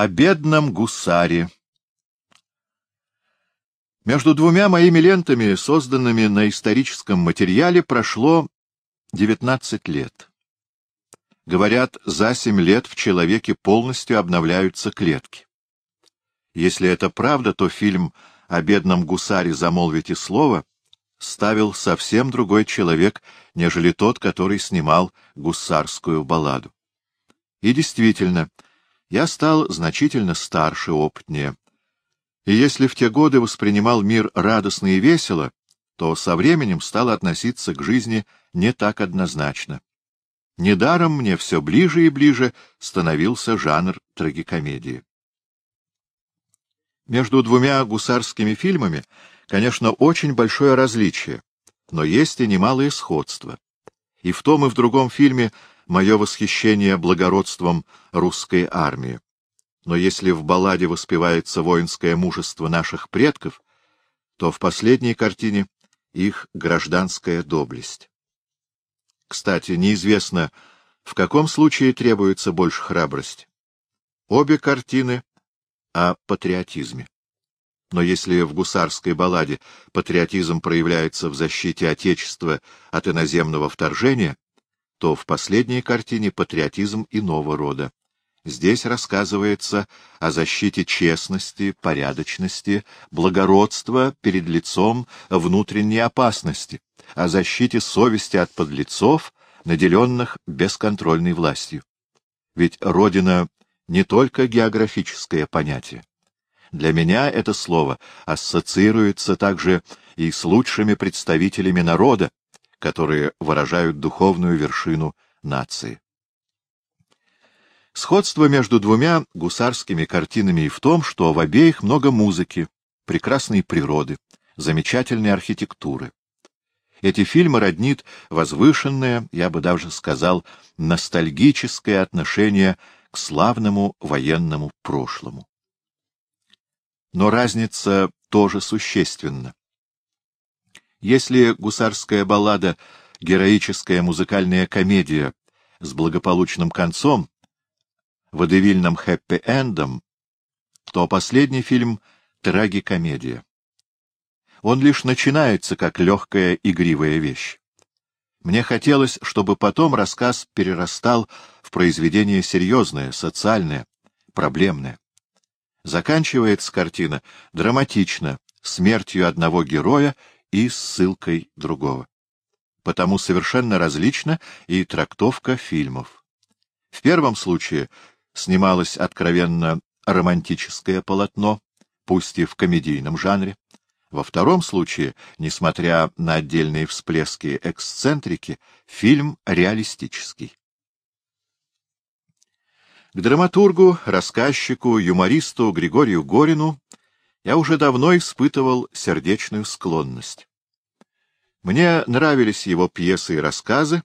О бедном гусаре. Между двумя моими лентами, созданными на историческом материале, прошло 19 лет. Говорят, за семь лет в человеке полностью обновляются клетки. Если это правда, то фильм о бедном гусаре «Замолвите слово» ставил совсем другой человек, нежели тот, который снимал гусарскую балладу. И действительно, я стал значительно старше, опытнее. И если в те годы воспринимал мир радостно и весело, то со временем стал относиться к жизни не так однозначно. Недаром мне все ближе и ближе становился жанр трагикомедии. Между двумя гусарскими фильмами, конечно, очень большое различие, но есть и немалое сходство. И в том и в другом фильме мое восхищение благородством русской армии. Но если в балладе воспевается воинское мужество наших предков, то в последней картине их гражданская доблесть. Кстати, неизвестно, в каком случае требуется больше храбрость. Обе картины о патриотизме. Но если в гусарской балладе патриотизм проявляется в защите Отечества от иноземного вторжения, то в последней картине патриотизм иного рода. Здесь рассказывается о защите честности, порядочности, благородства перед лицом внутренней опасности, о защите совести от подлецов, наделенных бесконтрольной властью. Ведь Родина не только географическое понятие. Для меня это слово ассоциируется также и с лучшими представителями народа, которые выражают духовную вершину нации. Сходство между двумя гусарскими картинами и в том, что в обеих много музыки, прекрасной природы, замечательной архитектуры. Эти фильмы роднит возвышенное, я бы даже сказал, ностальгическое отношение к славному военному прошлому. Но разница тоже существенна. Если гусарская баллада — героическая музыкальная комедия с благополучным концом, водевильным хэппи-эндом, то последний фильм — трагикомедия. Он лишь начинается как легкая игривая вещь. Мне хотелось, чтобы потом рассказ перерастал в произведение серьезное, социальное, проблемное. Заканчивается картина драматично, смертью одного героя и ссылкой другого. Потому совершенно различна и трактовка фильмов. В первом случае снималось откровенно романтическое полотно, пусть и в комедийном жанре. Во втором случае, несмотря на отдельные всплески эксцентрики, фильм реалистический. К драматургу, рассказчику, юмористу Григорию Горину я уже давно испытывал сердечную склонность. Мне нравились его пьесы и рассказы,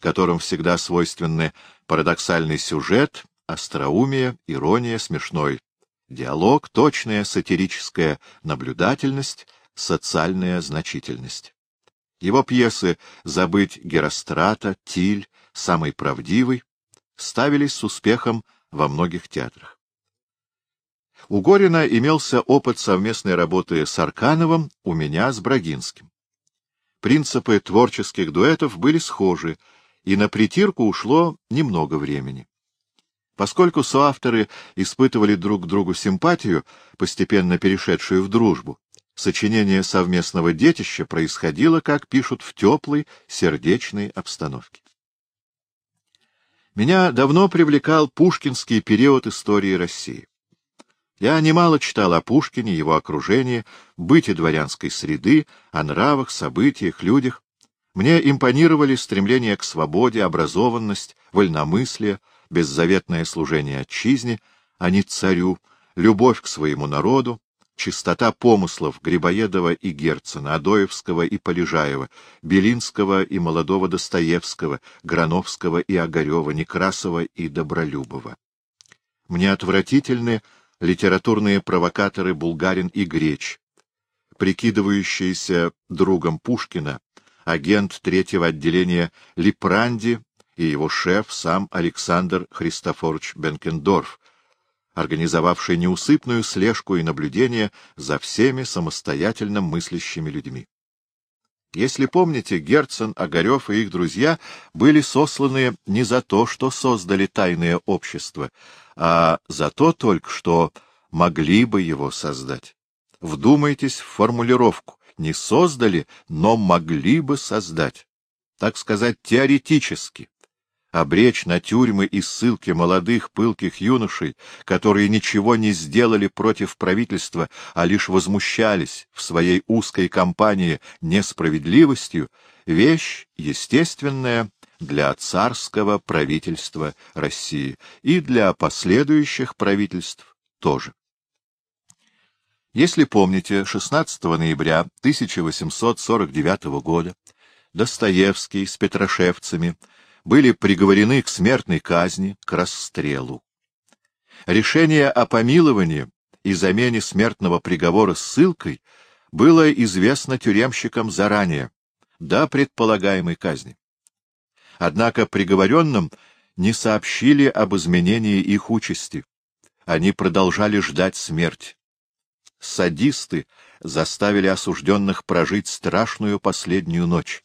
которым всегда свойственны парадоксальный сюжет, остроумие, ирония, смешной Диалог, точная сатирическая наблюдательность, социальная значительность. Его пьесы «Забыть Герострата», «Тиль», «Самый правдивый» ставились с успехом во многих театрах. У Горина имелся опыт совместной работы с Аркановым, у меня с Брагинским. Принципы творческих дуэтов были схожи, и на притирку ушло немного времени. Поскольку соавторы испытывали друг к другу симпатию, постепенно перешедшую в дружбу, сочинение совместного детища происходило, как пишут, в теплой, сердечной обстановке. Меня давно привлекал пушкинский период истории России. Я немало читал о Пушкине, его окружении, быте дворянской среды, о нравах, событиях, людях. Мне импонировали стремление к свободе, образованность, вольномыслие, беззаветное служение отчизне, а не царю, любовь к своему народу, чистота помыслов Грибоедова и Герцена, Адоевского и Полежаева, Белинского и молодого Достоевского, Грановского и Огарева, Некрасова и Добролюбова. Мне отвратительны литературные провокаторы Булгарин и Греч, прикидывающиеся другом Пушкина, агент третьего отделения Липранди и его шеф, сам Александр Христофорович Бенкендорф, организовавший неусыпную слежку и наблюдение за всеми самостоятельно мыслящими людьми. Если помните, Герцен, Огарев и их друзья были сосланы не за то, что создали тайное общество, а за то только, что могли бы его создать. Вдумайтесь в формулировку. Не создали, но могли бы создать. Так сказать, теоретически обречь на тюрьмы и ссылки молодых пылких юношей, которые ничего не сделали против правительства, а лишь возмущались в своей узкой компании несправедливостью, вещь естественная для царского правительства России и для последующих правительств тоже. Если помните, 16 ноября 1849 года Достоевский с петрошевцами были приговорены к смертной казни, к расстрелу. Решение о помиловании и замене смертного приговора ссылкой было известно тюремщикам заранее, до предполагаемой казни. Однако приговоренным не сообщили об изменении их участи. Они продолжали ждать смерть. Садисты заставили осужденных прожить страшную последнюю ночь.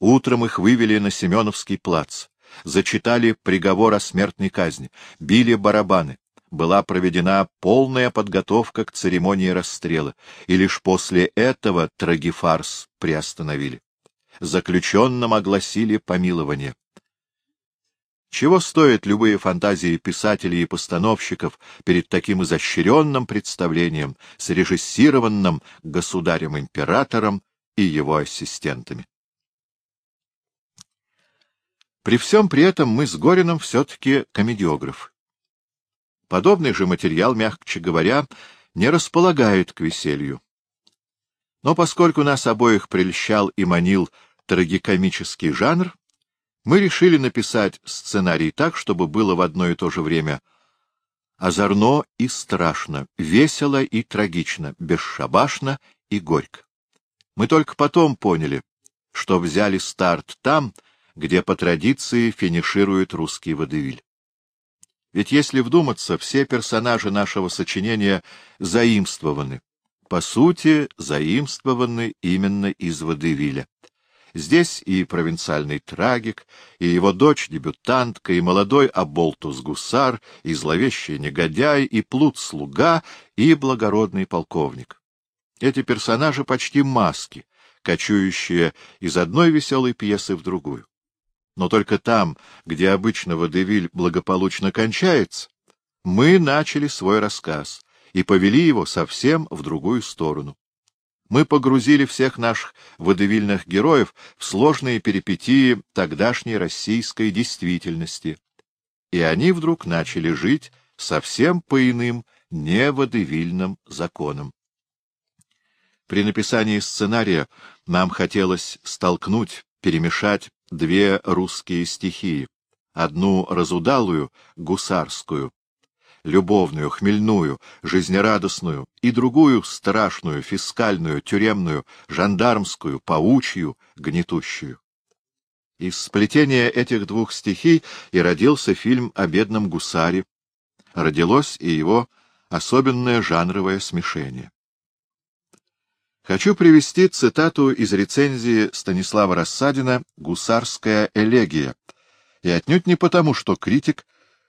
Утром их вывели на Семеновский плац, зачитали приговор о смертной казни, били барабаны. Была проведена полная подготовка к церемонии расстрела, и лишь после этого трагифарс приостановили. Заключенным огласили помилование. Чего стоят любые фантазии писателей и постановщиков перед таким изощренным представлением, срежиссированным государем-императором и его ассистентами? При всем при этом мы с Горином все-таки комедиограф. Подобный же материал, мягче говоря, не располагает к веселью. Но поскольку нас обоих прельщал и манил трагикомический жанр, мы решили написать сценарий так, чтобы было в одно и то же время озорно и страшно, весело и трагично, бесшабашно и горько. Мы только потом поняли, что взяли старт там, где по традиции финиширует русский водевиль. Ведь если вдуматься, все персонажи нашего сочинения заимствованы. По сути, заимствованы именно из водевиля. Здесь и провинциальный трагик, и его дочь-дебютантка, и молодой оболтус-гусар, и зловещий негодяй, и плут-слуга, и благородный полковник. Эти персонажи почти маски, кочующие из одной веселой пьесы в другую. Но только там, где обычно водевиль благополучно кончается, мы начали свой рассказ и повели его совсем в другую сторону. Мы погрузили всех наших водевильных героев в сложные перипетии тогдашней российской действительности, и они вдруг начали жить совсем по иным, неводевильным законам. При написании сценария нам хотелось столкнуть, перемешать две русские стихии, одну разудалую, гусарскую, любовную, хмельную, жизнерадостную, и другую страшную, фискальную, тюремную, жандармскую, паучью, гнетущую. Из сплетения этих двух стихий и родился фильм о бедном гусаре, родилось и его особенное жанровое смешение. Хочу привести цитату из рецензии Станислава Рассадина «Гусарская элегия», и отнюдь не потому, что критик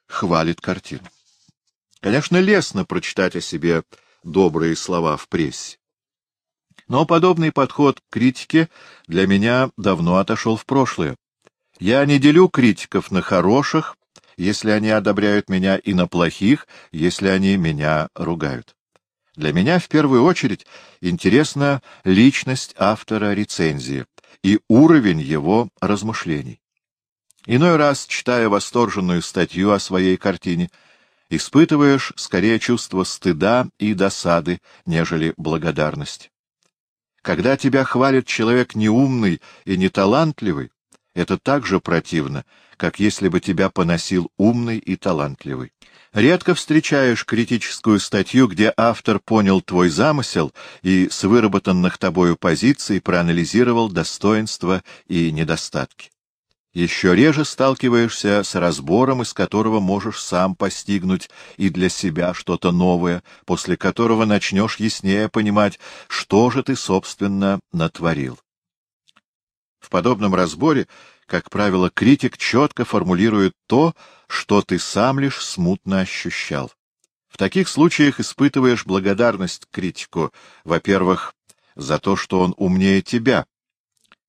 хвалит картину. Конечно, лестно прочитать о себе добрые слова в прессе. Но подобный подход к критике для меня давно отошел в прошлое. Я не делю критиков на хороших, если они одобряют меня, и на плохих, если они меня ругают. Для меня в первую очередь интересна личность автора рецензии и уровень его размышлений. Иной раз, читая восторженную статью о своей картине, испытываешь скорее чувство стыда и досады, нежели благодарность. Когда тебя хвалит человек неумный и неталантливый, это так же противно, как если бы тебя поносил умный и талантливый. Редко встречаешь критическую статью, где автор понял твой замысел и с выработанных тобою позиций проанализировал достоинства и недостатки. Еще реже сталкиваешься с разбором, из которого можешь сам постигнуть и для себя что-то новое, после которого начнешь яснее понимать, что же ты, собственно, натворил. В подобном разборе, как правило, критик четко формулирует то, что ты сам лишь смутно ощущал. В таких случаях испытываешь благодарность критику, во-первых, за то, что он умнее тебя,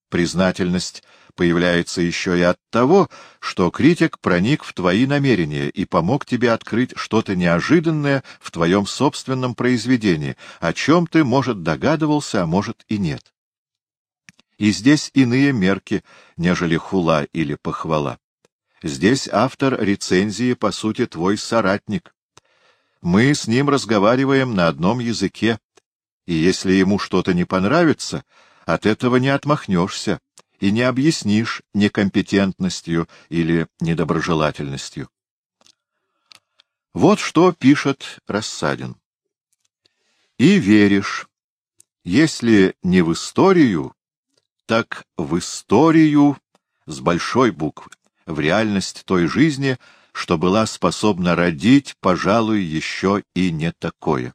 признательность появляется еще и от того, что критик проник в твои намерения и помог тебе открыть что-то неожиданное в твоем собственном произведении, о чем ты, может, догадывался, а может и нет. И здесь иные мерки, нежели хула или похвала. Здесь автор рецензии, по сути, твой соратник. Мы с ним разговариваем на одном языке, и если ему что-то не понравится, от этого не отмахнешься и не объяснишь некомпетентностью или недоброжелательностью. Вот что пишет Рассадин. «И веришь, если не в историю, так в историю с большой буквы, в реальность той жизни, что была способна родить, пожалуй, еще и не такое.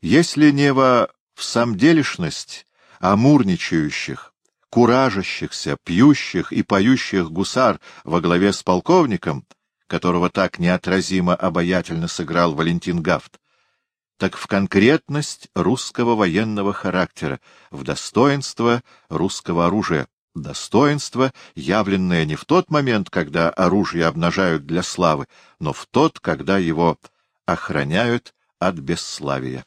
Если не во всамделишность амурничающих, куражащихся, пьющих и поющих гусар во главе с полковником, которого так неотразимо обаятельно сыграл Валентин Гафт, так в конкретность русского военного характера, в достоинство русского оружия, достоинство, явленное не в тот момент, когда оружие обнажают для славы, но в тот, когда его охраняют от бесславия.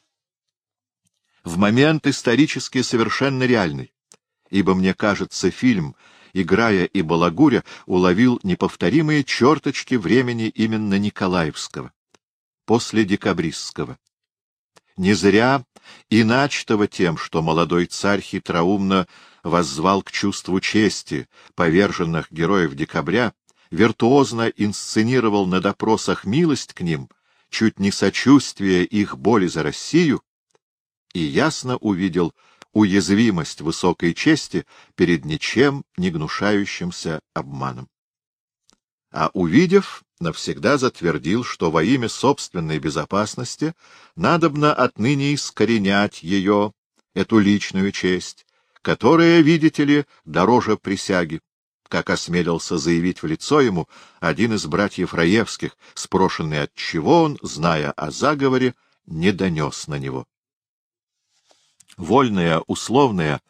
В момент исторически совершенно реальный, ибо, мне кажется, фильм, играя и балагуря, уловил неповторимые черточки времени именно Николаевского, после декабристского. Не зря и начатого тем, что молодой царь хитроумно воззвал к чувству чести поверженных героев декабря, виртуозно инсценировал на допросах милость к ним, чуть не сочувствие их боли за Россию, и ясно увидел уязвимость высокой чести перед ничем не гнушающимся обманом. А увидев, навсегда затвердил, что во имя собственной безопасности надобно отныне искоренять ее, эту личную честь, которая, видите ли, дороже присяги, как осмелился заявить в лицо ему один из братьев Раевских, спрошенный от чего он, зная о заговоре, не донес на него. Вольная, условная,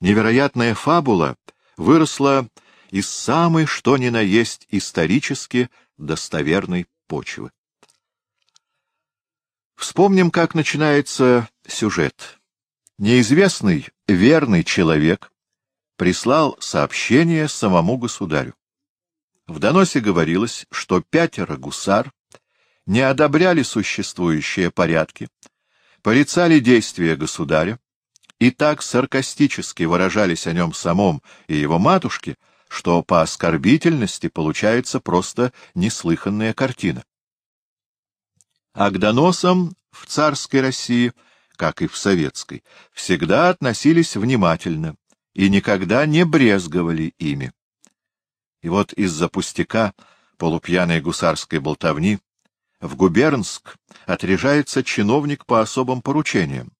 невероятная фабула выросла из самой что ни на есть исторически достоверной почвы. Вспомним, как начинается сюжет. Неизвестный верный человек прислал сообщение самому государю. В доносе говорилось, что пятеро гусар не одобряли существующие порядки, порицали действия государя, и так саркастически выражались о нем самом и его матушке, что по оскорбительности получается просто неслыханная картина. А к доносам в царской России, как и в советской, всегда относились внимательно и никогда не брезговали ими. И вот из-за пустяка полупьяной гусарской болтовни в Губернск отряжается чиновник по особым поручениям.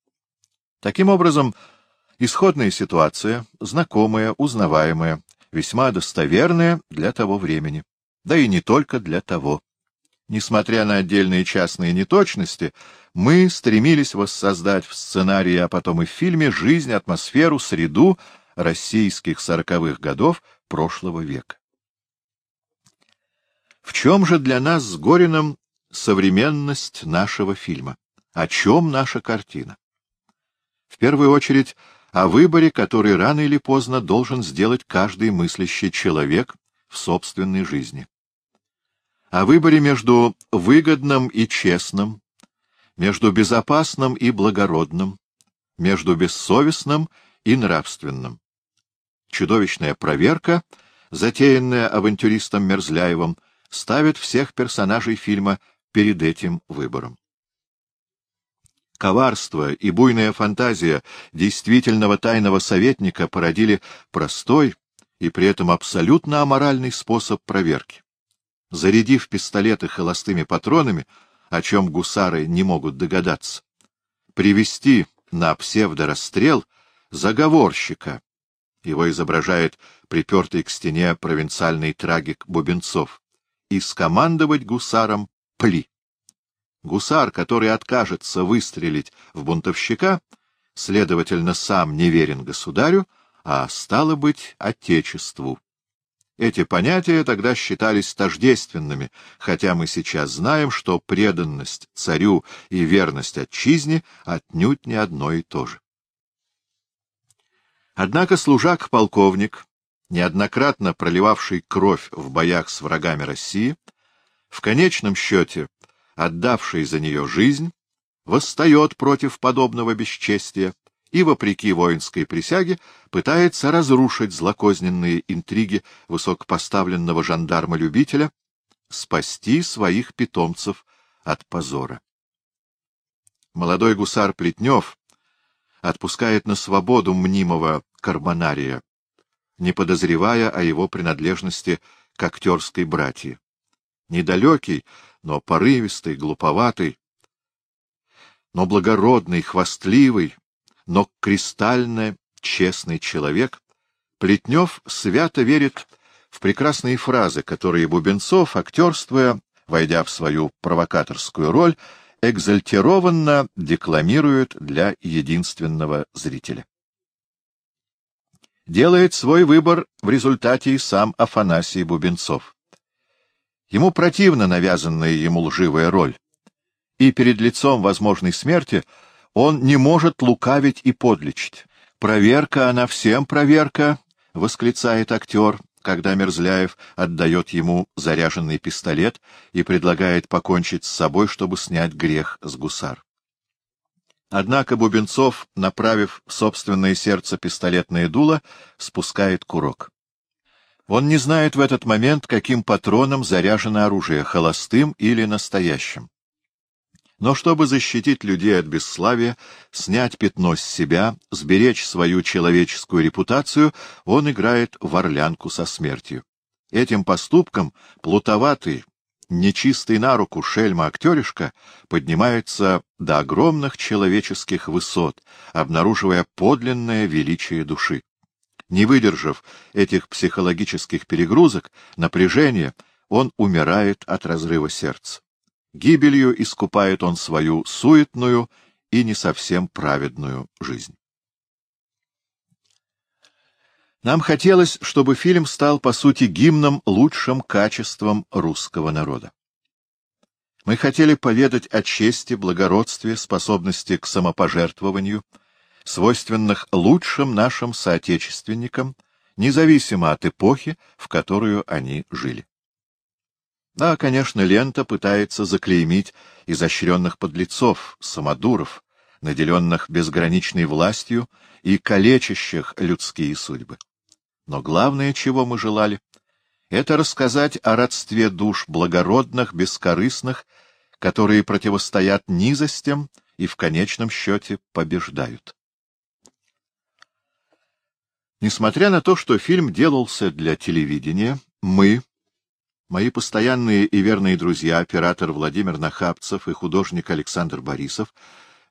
Таким образом, исходная ситуация, знакомая, узнаваемая, весьма достоверная для того времени. Да и не только для того. Несмотря на отдельные частные неточности, мы стремились воссоздать в сценарии, а потом и в фильме жизнь, атмосферу, среду российских сороковых годов прошлого века. В чем же для нас с Гориным современность нашего фильма? О чем наша картина? В первую очередь о выборе, который рано или поздно должен сделать каждый мыслящий человек в собственной жизни. О выборе между выгодным и честным, между безопасным и благородным, между бессовестным и нравственным. Чудовищная проверка, затеянная авантюристом Мерзляевым, ставит всех персонажей фильма перед этим выбором коварство и буйная фантазия действительного тайного советника породили простой и при этом абсолютно аморальный способ проверки. Зарядив пистолеты холостыми патронами, о чем гусары не могут догадаться, привести на псевдорасстрел заговорщика. Его изображает припертый к стене провинциальный трагик Бубенцов. И скомандовать гусарам «пли». Гусар, который откажется выстрелить в бунтовщика, следовательно, сам не верен государю, а, стало быть, отечеству. Эти понятия тогда считались тождественными, хотя мы сейчас знаем, что преданность царю и верность отчизне отнюдь не одно и то же. Однако служак-полковник, неоднократно проливавший кровь в боях с врагами России, в конечном счете отдавший за нее жизнь, восстает против подобного бесчестия и, вопреки воинской присяге, пытается разрушить злокозненные интриги высокопоставленного жандарма-любителя, спасти своих питомцев от позора. Молодой гусар Плетнев отпускает на свободу мнимого карбонария, не подозревая о его принадлежности к актерской братье. Недалекий, но порывистый, глуповатый, но благородный, хвастливый, но кристально честный человек, Плетнев свято верит в прекрасные фразы, которые Бубенцов, актерствуя, войдя в свою провокаторскую роль, экзальтированно декламирует для единственного зрителя. Делает свой выбор в результате и сам Афанасий Бубенцов. Ему противна навязанная ему лживая роль, и перед лицом возможной смерти он не может лукавить и подлечить. «Проверка, она всем проверка!» — восклицает актер, когда Мерзляев отдает ему заряженный пистолет и предлагает покончить с собой, чтобы снять грех с гусар. Однако Бубенцов, направив в собственное сердце пистолетное дуло, спускает курок. Он не знает в этот момент, каким патроном заряжено оружие, холостым или настоящим. Но чтобы защитить людей от бесславия, снять пятно с себя, сберечь свою человеческую репутацию, он играет в орлянку со смертью. Этим поступком плутоватый, нечистый на руку шельма-актеришка поднимается до огромных человеческих высот, обнаруживая подлинное величие души. Не выдержав этих психологических перегрузок, напряжения, он умирает от разрыва сердца. Гибелью искупает он свою суетную и не совсем праведную жизнь. Нам хотелось, чтобы фильм стал, по сути, гимном лучшим качествам русского народа. Мы хотели поведать о чести, благородстве, способности к самопожертвованию, свойственных лучшим нашим соотечественникам, независимо от эпохи, в которую они жили. Да, конечно, лента пытается заклеймить изощренных подлецов, самодуров, наделенных безграничной властью и калечащих людские судьбы. Но главное, чего мы желали, это рассказать о родстве душ благородных, бескорыстных, которые противостоят низостям и в конечном счете побеждают. Несмотря на то, что фильм делался для телевидения, мы, Мои постоянные и верные друзья, оператор Владимир Нахапцев и художник Александр Борисов,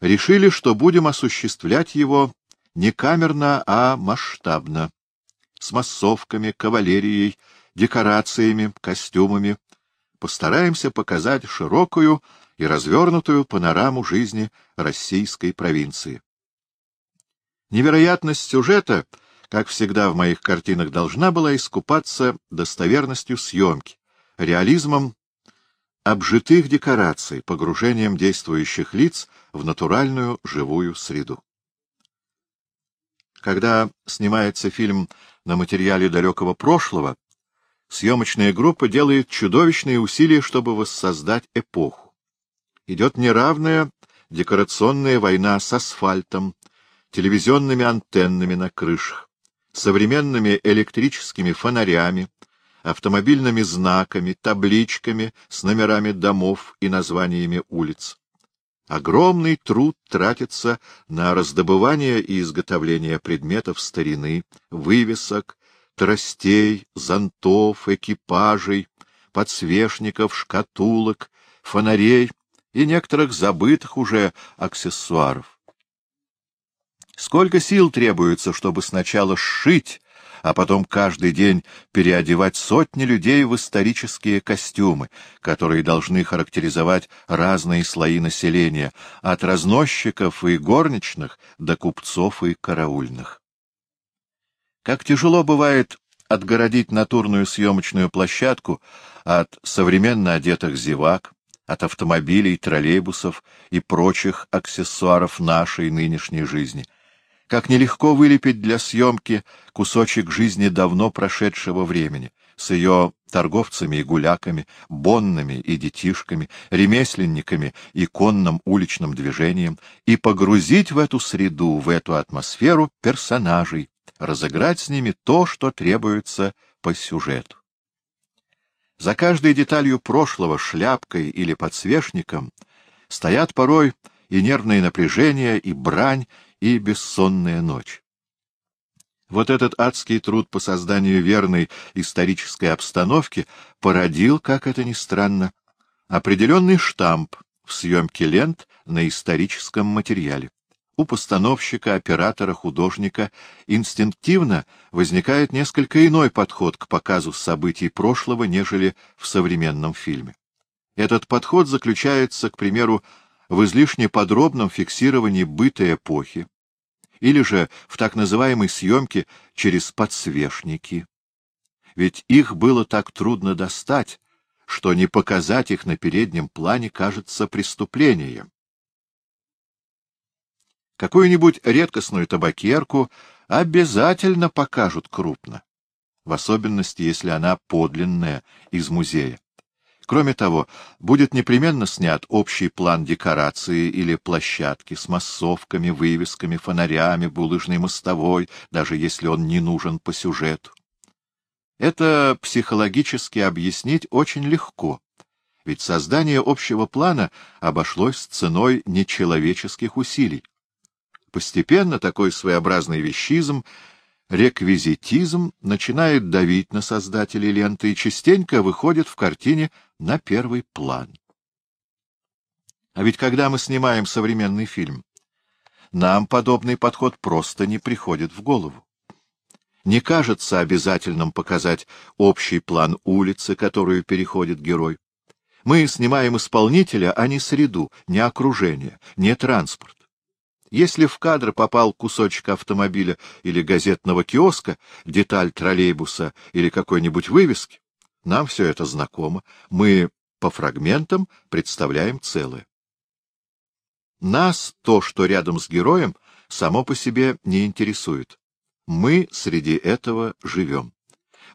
решили, что будем осуществлять его не камерно, а масштабно, с массовками, кавалерией, декорациями, костюмами. Постараемся показать широкую и развернутую панораму жизни российской провинции. Невероятность сюжета, как всегда в моих картинах, должна была искупаться достоверностью съемки, реализмом обжитых декораций, погружением действующих лиц в натуральную живую среду. Когда снимается фильм на материале далекого прошлого, съемочная группа делает чудовищные усилия, чтобы воссоздать эпоху. Идет неравная декорационная война с асфальтом, телевизионными антеннами на крышах, современными электрическими фонарями, автомобильными знаками, табличками с номерами домов и названиями улиц. Огромный труд тратится на раздобывание и изготовление предметов старины, вывесок, тростей, зонтов, экипажей, подсвечников, шкатулок, фонарей и некоторых забытых уже аксессуаров. Сколько сил требуется, чтобы сначала сшить, а потом каждый день переодевать сотни людей в исторические костюмы, которые должны характеризовать разные слои населения, от разносчиков и горничных до купцов и караульных. Как тяжело бывает отгородить натурную съемочную площадку от современно одетых зевак, от автомобилей, троллейбусов и прочих аксессуаров нашей нынешней жизни — как нелегко вылепить для съемки кусочек жизни давно прошедшего времени, с ее торговцами и гуляками, бонными и детишками, ремесленниками и конным уличным движением, и погрузить в эту среду, в эту атмосферу персонажей, разыграть с ними то, что требуется по сюжету. За каждой деталью прошлого, шляпкой или подсвечником, стоят порой и нервное напряжение, и брань, и бессонная ночь. Вот этот адский труд по созданию верной исторической обстановки породил, как это ни странно, определенный штамп в съемке лент на историческом материале. У постановщика, оператора, художника инстинктивно возникает несколько иной подход к показу событий прошлого, нежели в современном фильме. Этот подход заключается, к примеру, в излишне подробном фиксировании быта эпохи, или же в так называемой съемке через подсвечники. Ведь их было так трудно достать, что не показать их на переднем плане кажется преступлением. Какую-нибудь редкостную табакерку обязательно покажут крупно, в особенности, если она подлинная, из музея. Кроме того, будет непременно снят общий план декорации или площадки с массовками, вывесками, фонарями, булыжной мостовой, даже если он не нужен по сюжету. Это психологически объяснить очень легко, ведь создание общего плана обошлось ценой нечеловеческих усилий. Постепенно такой своеобразный вещизм реквизитизм начинает давить на создателей ленты и частенько выходит в картине на первый план. А ведь когда мы снимаем современный фильм, нам подобный подход просто не приходит в голову. Не кажется обязательным показать общий план улицы, которую переходит герой. Мы снимаем исполнителя, а не среду, не окружение, не транспорт. Если в кадр попал кусочек автомобиля или газетного киоска, деталь троллейбуса или какой-нибудь вывески, нам все это знакомо. Мы по фрагментам представляем целое. Нас то, что рядом с героем, само по себе не интересует. Мы среди этого живем.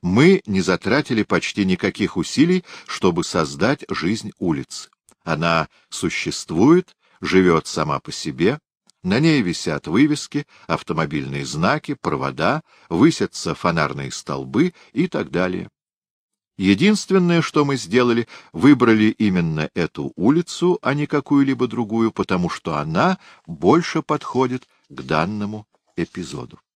Мы не затратили почти никаких усилий, чтобы создать жизнь улиц. Она существует, живет сама по себе, на ней висят вывески, автомобильные знаки, провода, высятся фонарные столбы и так далее. Единственное, что мы сделали, выбрали именно эту улицу, а не какую-либо другую, потому что она больше подходит к данному эпизоду.